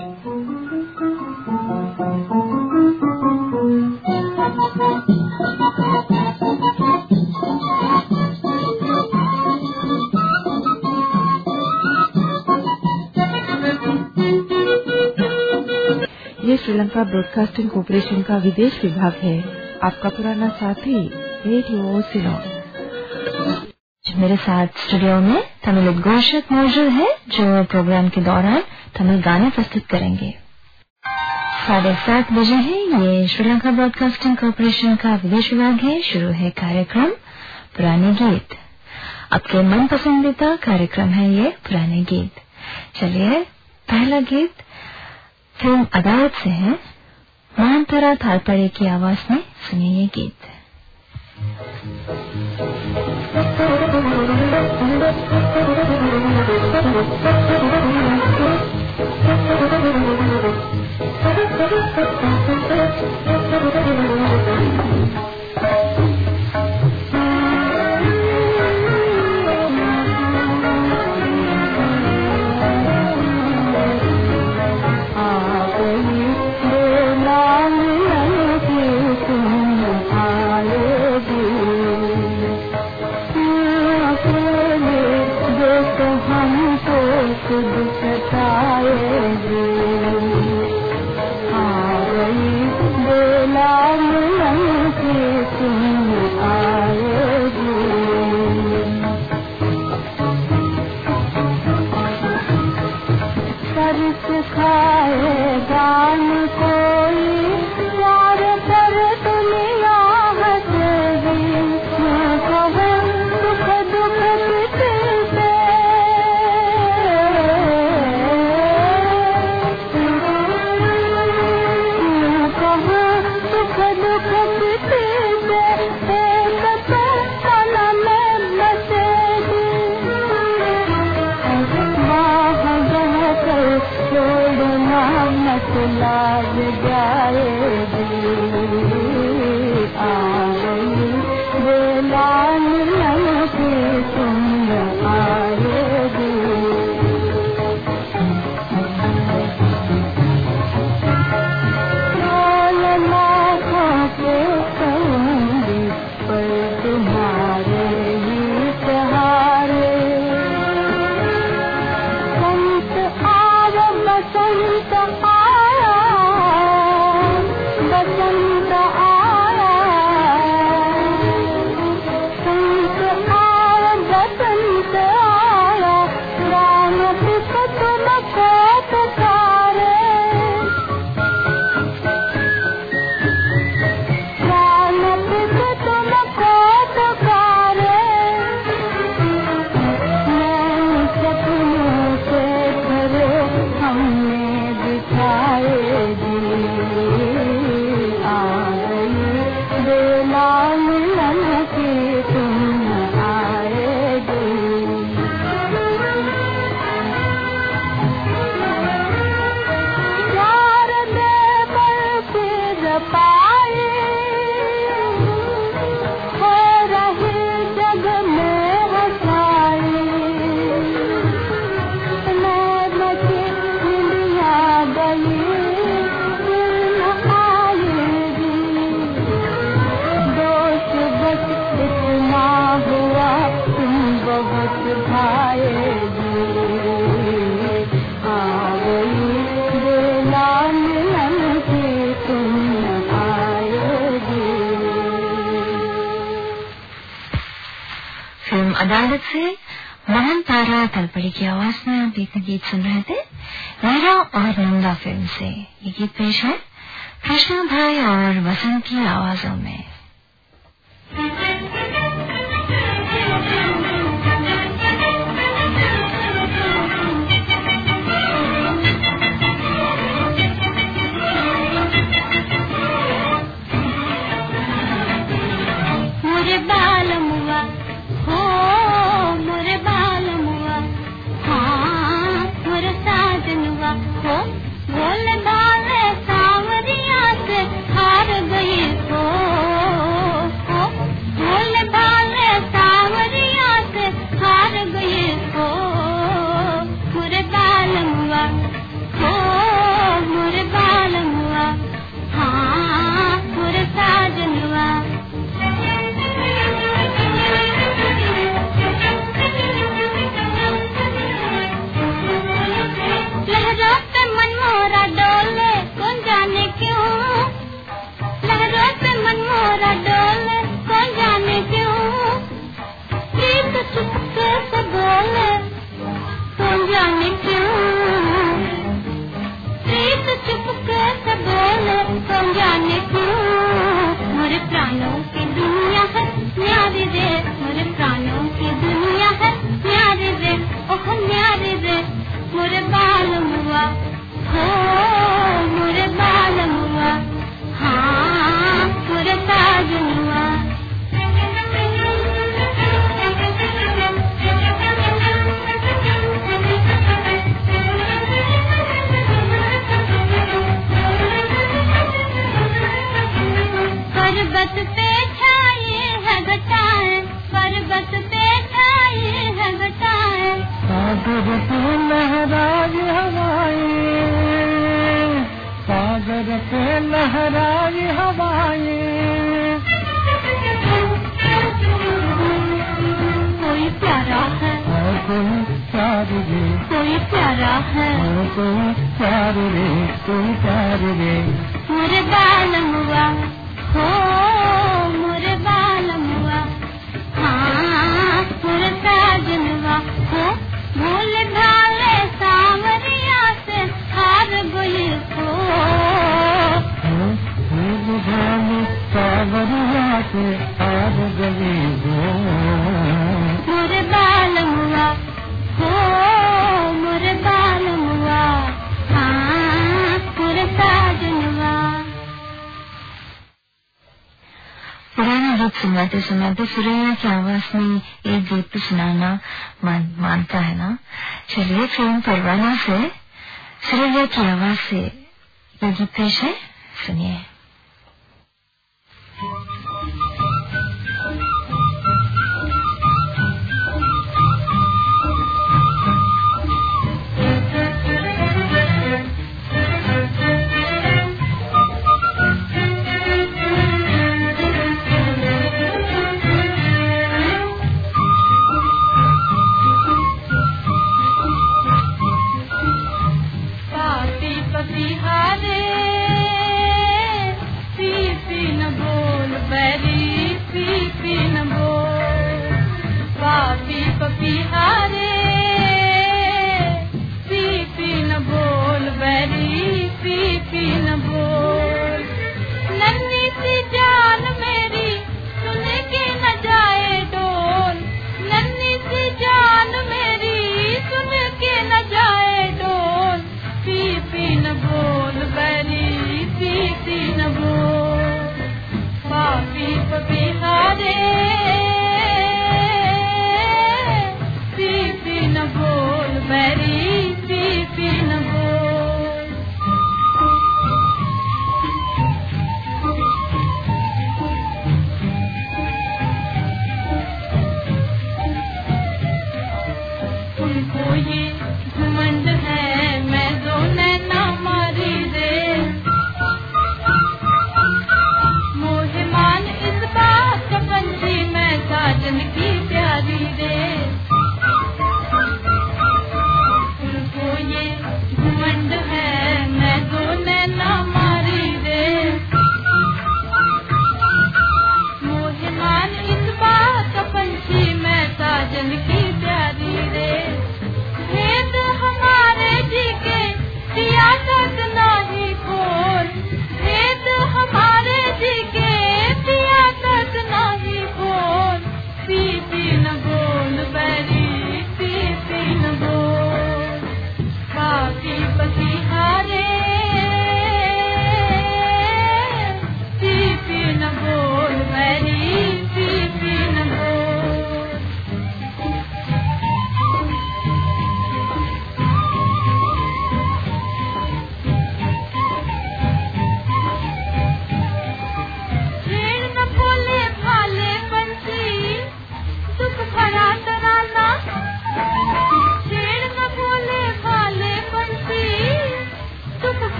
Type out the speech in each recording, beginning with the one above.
ये Sri Lanka broadcasting corporation का विदेश विभाग है। आपका पुराना साथी रेडियो सिलो मेरे साथ स्टूडियो में तमिल उद्घोषक मौजूद है, जो प्रोग्राम के दौरान तमिल गाने प्रस्तुत करेंगे। साढ़े सात बजे है, ये श्रीलंका ब्रॉडकास्टिंग कॉरपोरेशन का विदेश विभाग है, शुरू है कार्यक्रम पुराने गीत। आपके मन पसंदीदा कार्यक्रम है ये पुराने गीत। चलिए, पहला गीत फ़िल्म अदालत से है। महानतरा थालपड़े की आवाज़ में सुनिए ये गीत। Thank you. وسلم तलपड़ी की आवाज़ में आप एक गीत सुन रहे थे राजा और नंदा फ़िल्म से ये गीत पेश है कृष्णा भाई और वसंत की आवाजों में तो शायद सुरैया की आवाज़ में एक गीत तो सुनाना मानता है ना? चलिए फ़िल्म परवाना से, सुरैया की आवाज़ से ये गीत पेश है। सुनिए। फूल भरी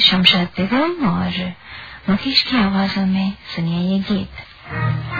शमशाद बेगम और मुकेश की आवाजों में सुनिए ये गीत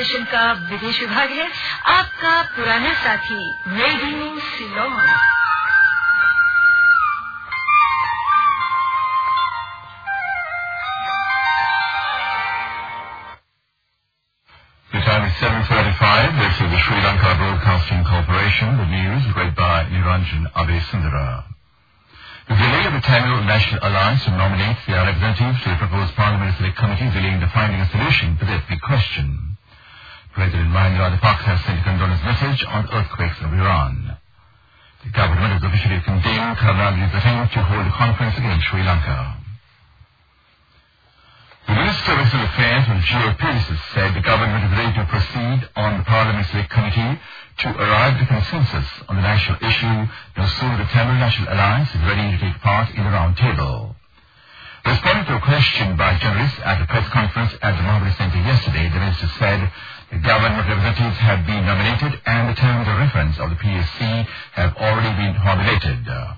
ब्रॉडकास्टिंग कॉरपोरेशन का विदेश विभाग है आपका पुराना साथी radio Ceylon The time is 7.35. This is the Sri Lanka Broadcasting Corporation. The news read by Niranjan Abesundara. The delay of the Tamil National Alliance to nominate their representatives to the proposed Parliament Select Committee delaying the finding a solution to this big question. President Mahinda Rajapaksa has sent a condolence message on earthquakes of Iran. The government has officially condemned Karuna's attempt to hold a conference against Sri Lanka. The Minister of External Affairs and Geopolitics said the government is ready to proceed on the Parliament Select Committee to arrive at a consensus on the national issue no sooner the Tamil National Alliance is ready to take part in the round table. Responding to a question by journalists at a press conference at the Marbury Centre yesterday, the minister said government representatives have been nominated and the terms of reference of the PSC have already been formulated. Uh,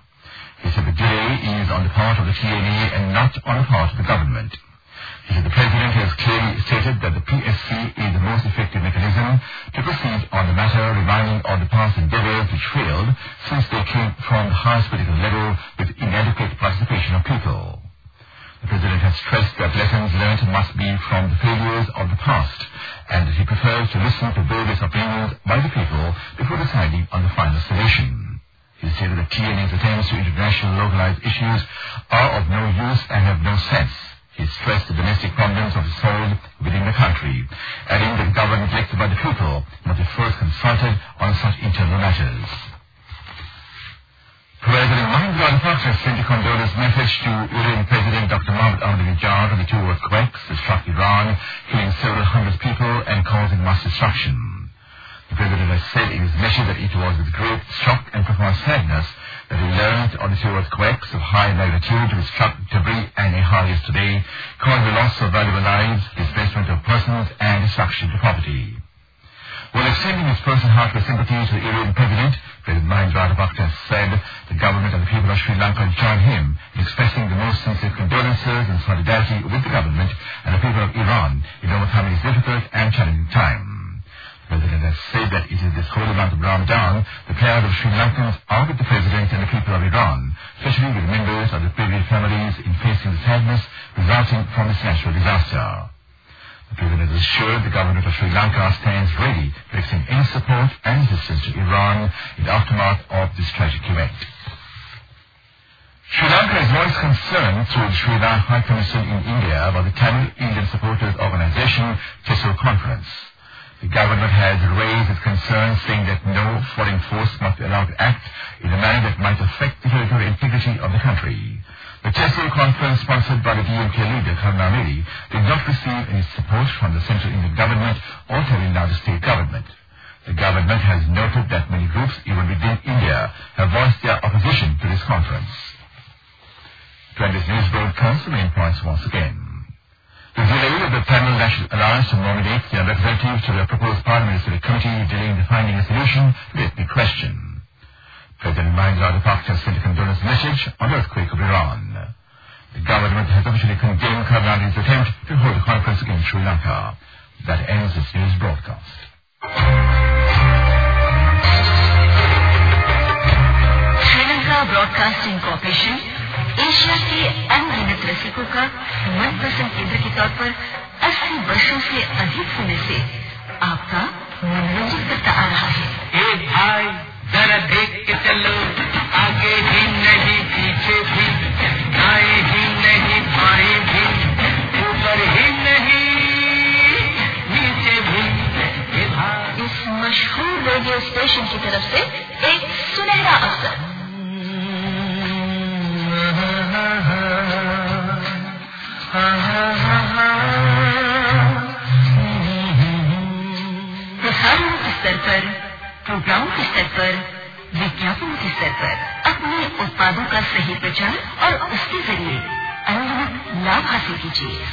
he said the delay is on the part of the TNA and not on the part of the government. He said the President has clearly stated that the PSC is the most effective mechanism to proceed on the matter, reminding of the past endeavours which failed since they came from the highest political level with inadequate participation of people. The President has stressed that lessons learned must be from the failures of the past and he prefers to listen to various opinions by the people before deciding on the final solution. He stated that TNA's attempts to international localized issues are of no use and have no sense. He stressed the domestic problems of the soul within the country, adding that government elected by the people must be first consulted on such internal matters. President Mahinda Rajapaksa sent a condolence message to Iranian President Dr. Mahmoud Ahmadinejad on the two earthquakes that struck Iran, killing several hundred people and causing mass destruction. The President has said in his message that it was with great shock and profound sadness that he learned of the two earthquakes of high magnitude which struck Tabriz and Nehal yesterday, causing the loss of valuable lives, displacement of persons, and destruction to property. While extending his personal heartfelt sympathy to the Iranian President, President Mahinda Rajapaksa said the government and the people of Sri Lanka join him in expressing the most sincere condolences and solidarity with the government and the people of Iran in overcoming this difficult and challenging time. The President has said that it is this holy month of Ramadan, the prayers of Sri Lankans are with the President and the people of Iran, especially with members of the bereaved families in facing the sadness resulting from this natural disaster. President has assured the government of Sri Lanka stands ready to extend any support and assistance to Iran in the aftermath of this tragic event. Sri Lanka has voiced concern through the Sri Lanka High Commission in India about the Tamil Indian Supporters Organization TESO conference. The government has raised its concerns saying that no foreign force must be allowed to act in a manner that might affect the territorial integrity of the country. The TESO conference sponsored by the DMK leader Karunanidhi did not receive any support from the central Indian government or Tamil Nadu state government. The government has noted that many groups, even within India, have voiced their opposition to this conference. To end this news broadcast, the main points once again. The delay of the Tamil National Alliance to nominate their representatives to the proposed parliamentary committee delaying the finding a solution to the question. President Mahinda Rajapaksa sent a condolence message on the earthquake of Iran. The government has officially condemned Karunanidhi's attempt to hold a conference in Sri Lanka. That ends this news broadcast. Broadcasting corporation Asia के अनगिनत रसिकों का मनपसंद केंद्र के तौर पर 80 वर्षों से अधिक समय से आपका मनोरंजन करता आ रहा है भाई जरा देख के चलो हासिल कीजिए।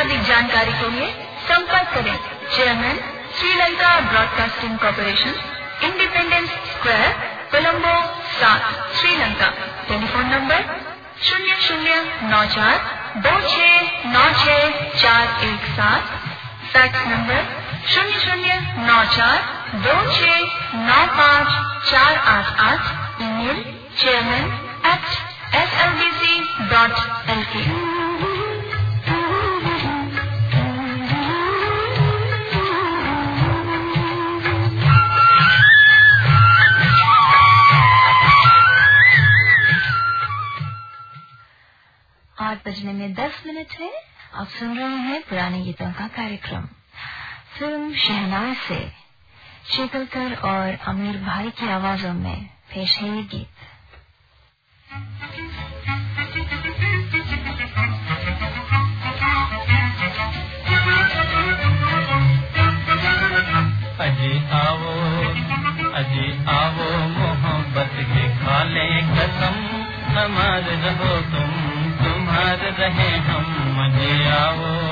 अधिक जानकारी के लिए संपर्क करें chairman Sri Lanka broadcasting corporation, independence square, Colombo सात, श्रीलंका। टेलीफोन नंबर शून्य शून्य नौ चार, दो छः नौ छः चार एक सात। फैक्स नंबर शून्य शून्य नौ चार, दो छः नौ पाँच चार आठ आठ। ईमेल चेयरमैन एट डॉट आठ बजने में दस मिनट है। आप सुन रहे हैं पुराने गीतों का कार्यक्रम। फ़िल्म शहनाज से। शीतलकर और अमीर भाई की आवाजों में पेश है ये गीत। अजी आओ मोहब्बत के कसम। रहो तुम तुम्हारे रहे हम मज़े आओ।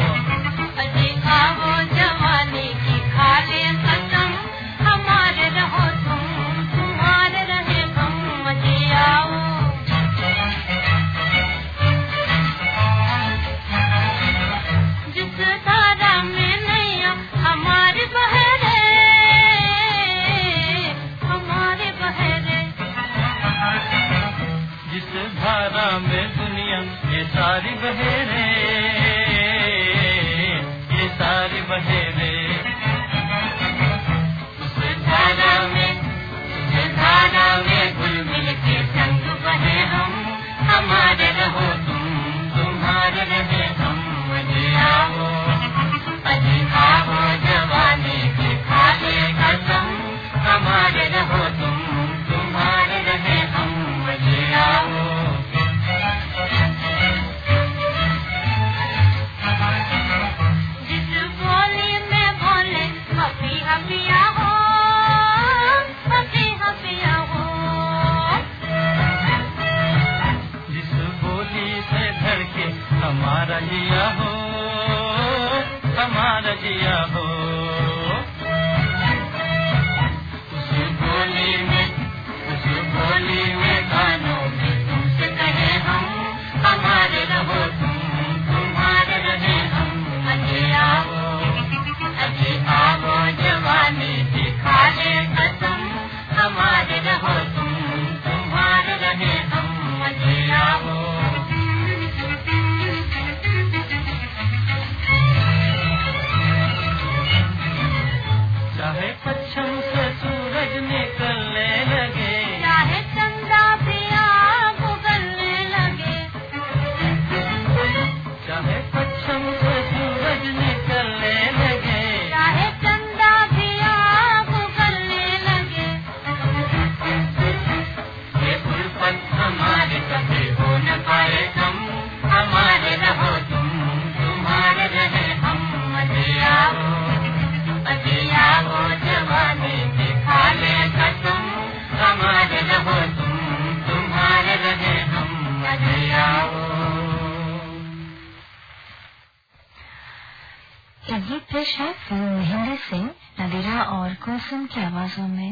发生那。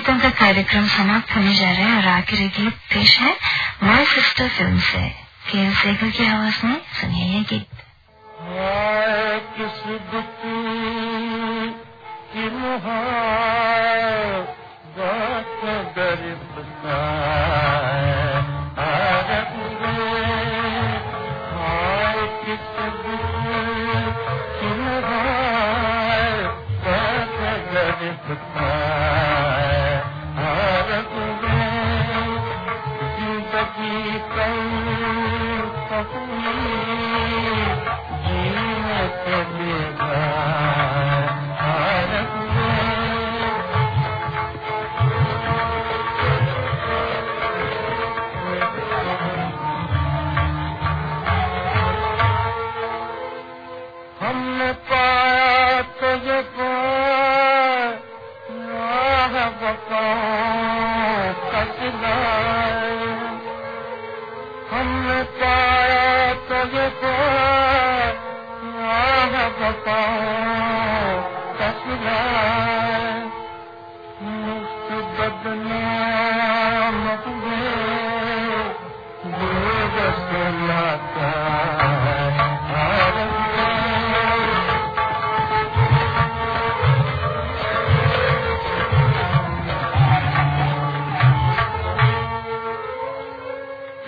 गीतों का कार्यक्रम समाप्त होने जा रहा है और आखिरी गीत पेश है माई सिस्टर फ़िल्म से। के शेखर की आवाज़ में सुनिए ये गीत। किस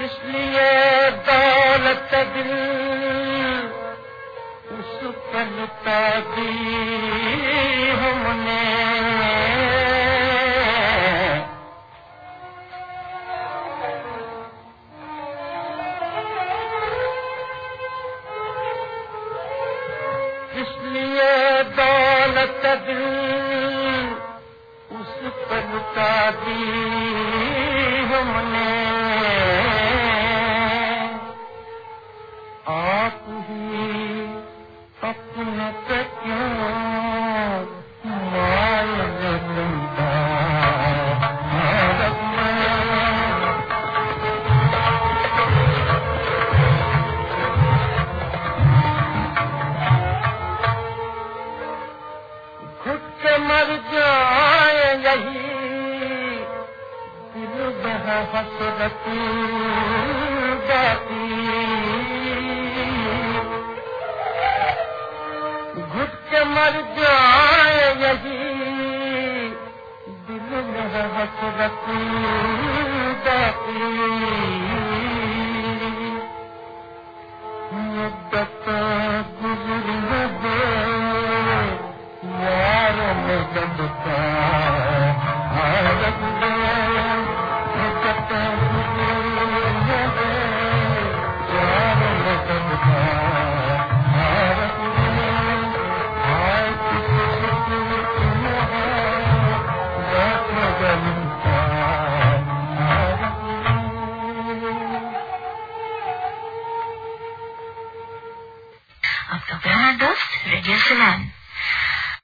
इसलिए दौलत दिल उस पर दी हमने। इसलिए दौलत दिल उस पर लुटा दी हमने। दिल में है हसरत बाती घुट के मर गुजर दे यार में दबता 没事了